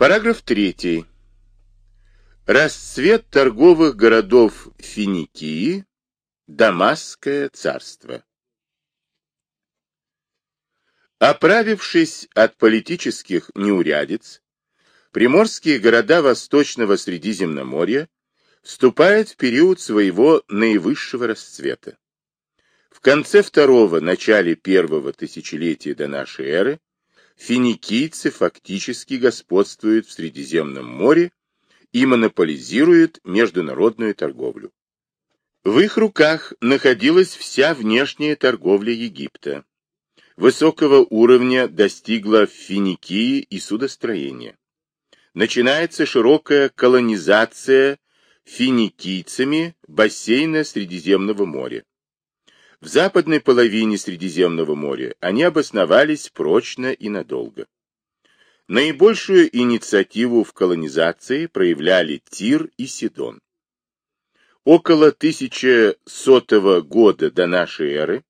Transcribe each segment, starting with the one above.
Параграф 3. Расцвет торговых городов Финикии, Дамасское царство. Оправившись от политических неурядиц, приморские города Восточного Средиземноморья вступают в период своего наивысшего расцвета. В конце второго, начале первого тысячелетия до нашей эры финикийцы фактически господствуют в Средиземном море и монополизируют международную торговлю. В их руках находилась вся внешняя торговля Египта. Высокого уровня достигла Финикии и судостроение. Начинается широкая колонизация финикийцами бассейна Средиземного моря. В западной половине Средиземного моря они обосновались прочно и надолго. Наибольшую инициативу в колонизации проявляли Тир и Сидон. Около 1100 года до нашей эры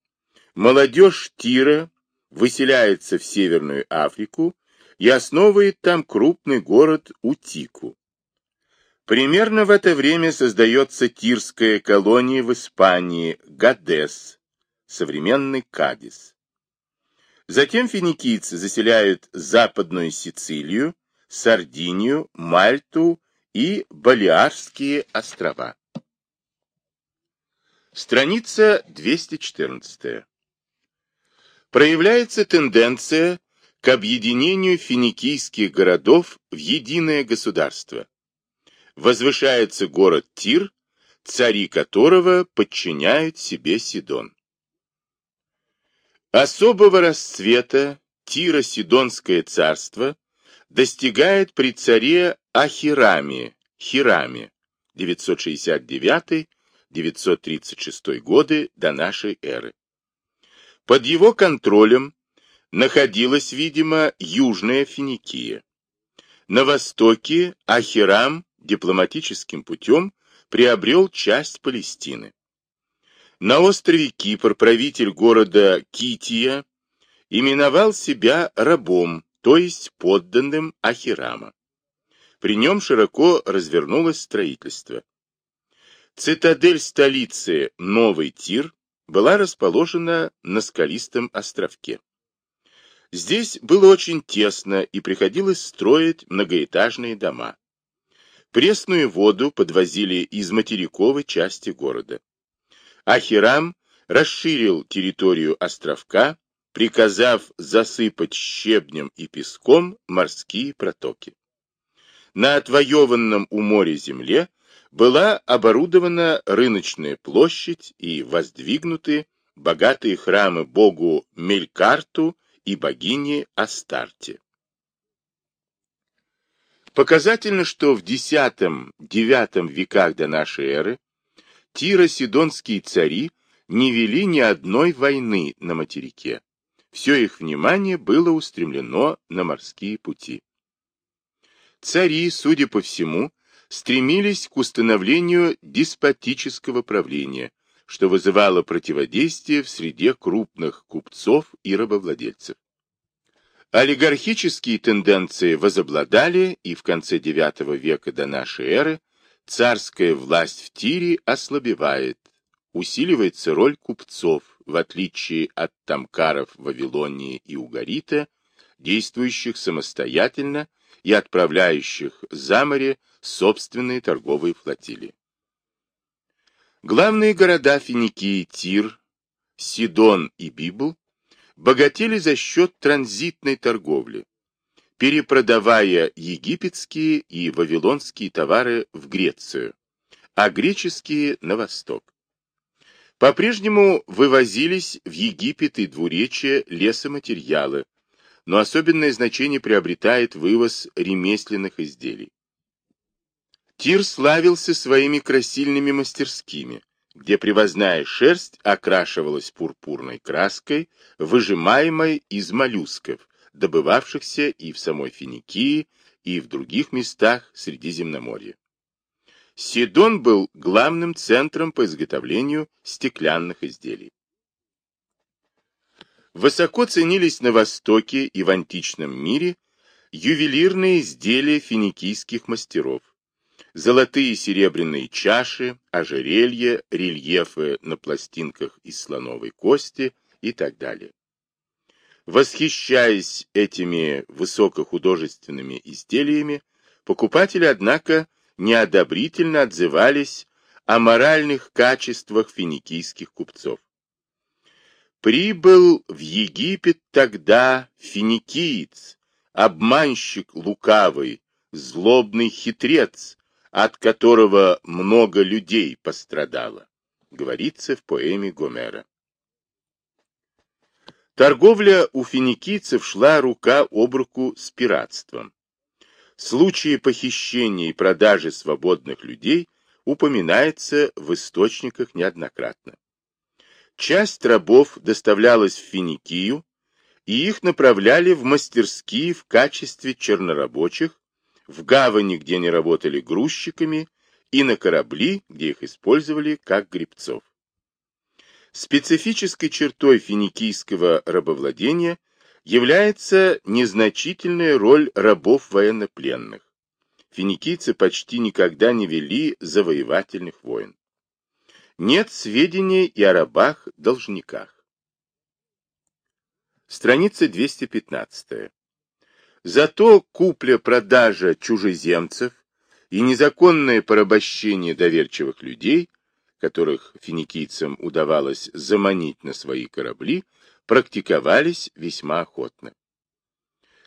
молодежь Тира выселяется в Северную Африку и основывает там крупный город Утику. Примерно в это время создается тирская колония в Испании Гадес, современный Кадис. Затем финикийцы заселяют Западную Сицилию, Сардинию, Мальту и Балиарские острова. Страница 214. Проявляется тенденция к объединению финикийских городов в единое государство. Возвышается город Тир, цари которого подчиняют себе Сидон. Особого расцвета Тиро-Сидонское царство достигает при царе Ахираме, Хираме, 969-936 годы до нашей эры. Под его контролем находилась, видимо, Южная Финикия. На востоке Ахирам дипломатическим путем приобрел часть Палестины. На острове Кипр правитель города Кития именовал себя рабом, то есть подданным Ахирама. При нем широко развернулось строительство. Цитадель столицы Новый Тир была расположена на скалистом островке. Здесь было очень тесно и приходилось строить многоэтажные дома. Пресную воду подвозили из материковой части города. Ахирам расширил территорию островка, приказав засыпать щебнем и песком морские протоки. На отвоеванном у моря земле была оборудована рыночная площадь и воздвигнуты богатые храмы богу Мелькарту и богине Астарте. Показательно, что в X-IX веках до нашей эры Тиро-сидонские цари не вели ни одной войны на материке. Все их внимание было устремлено на морские пути. Цари, судя по всему, стремились к установлению деспотического правления, что вызывало противодействие в среде крупных купцов и рабовладельцев. Олигархические тенденции возобладали, и в конце IX века до нашей эры царская власть в Тире ослабевает, усиливается роль купцов, в отличие от тамкаров Вавилонии и Угарита, действующих самостоятельно и отправляющих за море собственные торговые флотилии. Главные города Финикии Тир, Сидон и Библ богатели за счет транзитной торговли, перепродавая египетские и вавилонские товары в Грецию, а греческие на восток. По-прежнему вывозились в Египет и двуречье лесоматериалы, но особенное значение приобретает вывоз ремесленных изделий. Тир славился своими красильными мастерскими, где привозная шерсть окрашивалась пурпурной краской, выжимаемой из моллюсков, добывавшихся и в самой Финикии, и в других местах Средиземноморья. Сидон был главным центром по изготовлению стеклянных изделий. Высоко ценились на Востоке и в античном мире ювелирные изделия финикийских мастеров, золотые и серебряные чаши, ожерелья, рельефы на пластинках из слоновой кости и так далее. Восхищаясь этими высокохудожественными изделиями, покупатели, однако, неодобрительно отзывались о моральных качествах финикийских купцов. Прибыл в Египет тогда финикиец, обманщик лукавый, злобный хитрец, от которого много людей пострадало, говорится в поэме Гомера. Торговля у финикийцев шла рука об руку с пиратством. Случаи похищения и продажи свободных людей упоминается в источниках неоднократно. Часть рабов доставлялась в Финикию, и их направляли в мастерские в качестве чернорабочих, в гавани, где они работали грузчиками, и на корабли, где их использовали как гребцов. Специфической чертой финикийского рабовладения является незначительная роль рабов военнопленных. Финикийцы почти никогда не вели завоевательных войн. Нет сведений и о рабах-должниках. Страница 215. Зато купля-продажа чужеземцев и незаконное порабощение доверчивых людей, которых финикийцам удавалось заманить на свои корабли, практиковались весьма охотно.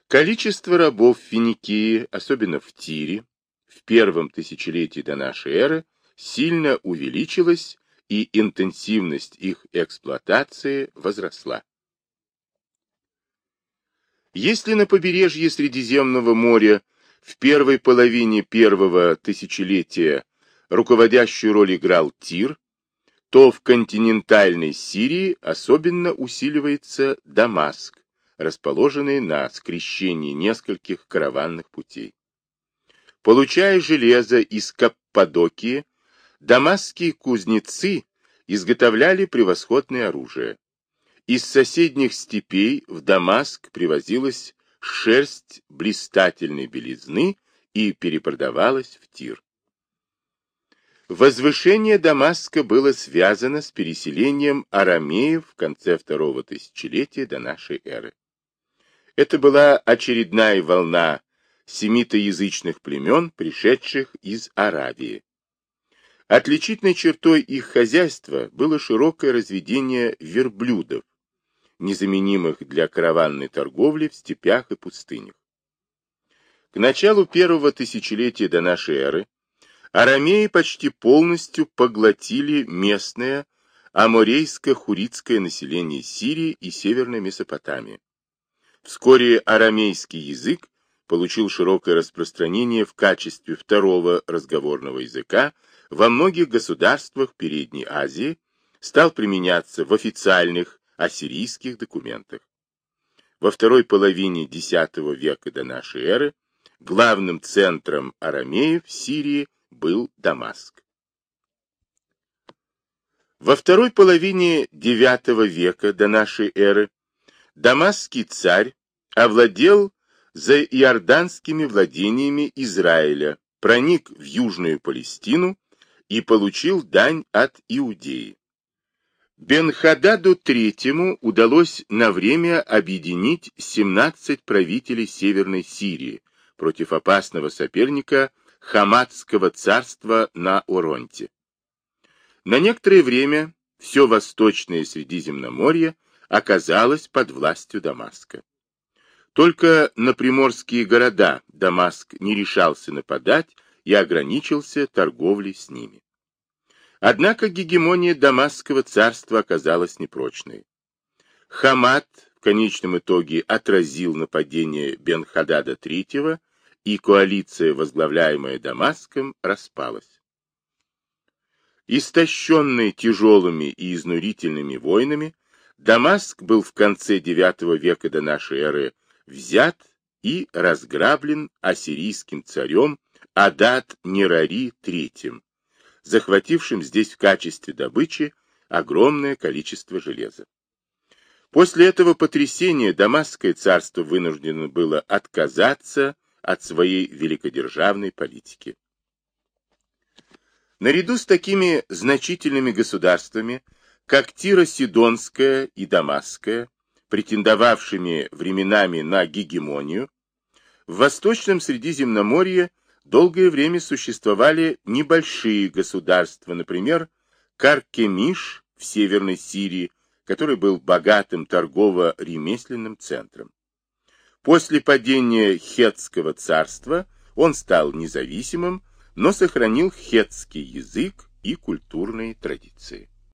Количество рабов в Финикии, особенно в Тире, в первом тысячелетии до нашей эры, сильно увеличилось и интенсивность их эксплуатации возросла. Если на побережье Средиземного моря в первой половине первого тысячелетия руководящую роль играл Тир, то в континентальной Сирии особенно усиливается Дамаск, расположенный на скрещении нескольких караванных путей. Получая железо из Каппадокии, Дамасские кузнецы изготовляли превосходное оружие. Из соседних степей в Дамаск привозилась шерсть блистательной белизны и перепродавалась в Тир. Возвышение Дамаска было связано с переселением арамеев в конце второго тысячелетия до нашей эры. Это была очередная волна семитоязычных племен, пришедших из Аравии. Отличительной чертой их хозяйства было широкое разведение верблюдов, незаменимых для караванной торговли в степях и пустынях. К началу первого тысячелетия до нашей эры арамеи почти полностью поглотили местное аморейско-хуритское население Сирии и Северной Месопотамии. Вскоре арамейский язык получил широкое распространение в качестве второго разговорного языка во многих государствах Передней Азии, стал применяться в официальных ассирийских документах. Во второй половине X века до нашей эры главным центром арамеев в Сирии был Дамаск. Во второй половине IX века до нашей эры дамасский царь овладел за иорданскими владениями Израиля, проник в Южную Палестину и получил дань от Иудеи. Бенхададу III удалось на время объединить 17 правителей Северной Сирии против опасного соперника Хамадского царства на Оронте. На некоторое время все восточное Средиземноморье оказалось под властью Дамаска. Только на приморские города Дамаск не решался нападать и ограничился торговлей с ними. Однако гегемония Дамасского царства оказалась непрочной. Хамад в конечном итоге отразил нападение Бен-Хадада III, и коалиция, возглавляемая Дамаском, распалась. Истощенный тяжелыми и изнурительными войнами, Дамаск был в конце IX века до нашей эры взят и разграблен ассирийским царем Адат Нерари III, захватившим здесь в качестве добычи огромное количество железа. После этого потрясения Дамасское царство вынуждено было отказаться от своей великодержавной политики. Наряду с такими значительными государствами, как Тиро-Сидонское и Дамасское, претендовавшими временами на гегемонию, в Восточном Средиземноморье долгое время существовали небольшие государства, например, Каркемиш в Северной Сирии, который был богатым торгово-ремесленным центром. После падения Хетского царства он стал независимым, но сохранил хетский язык и культурные традиции.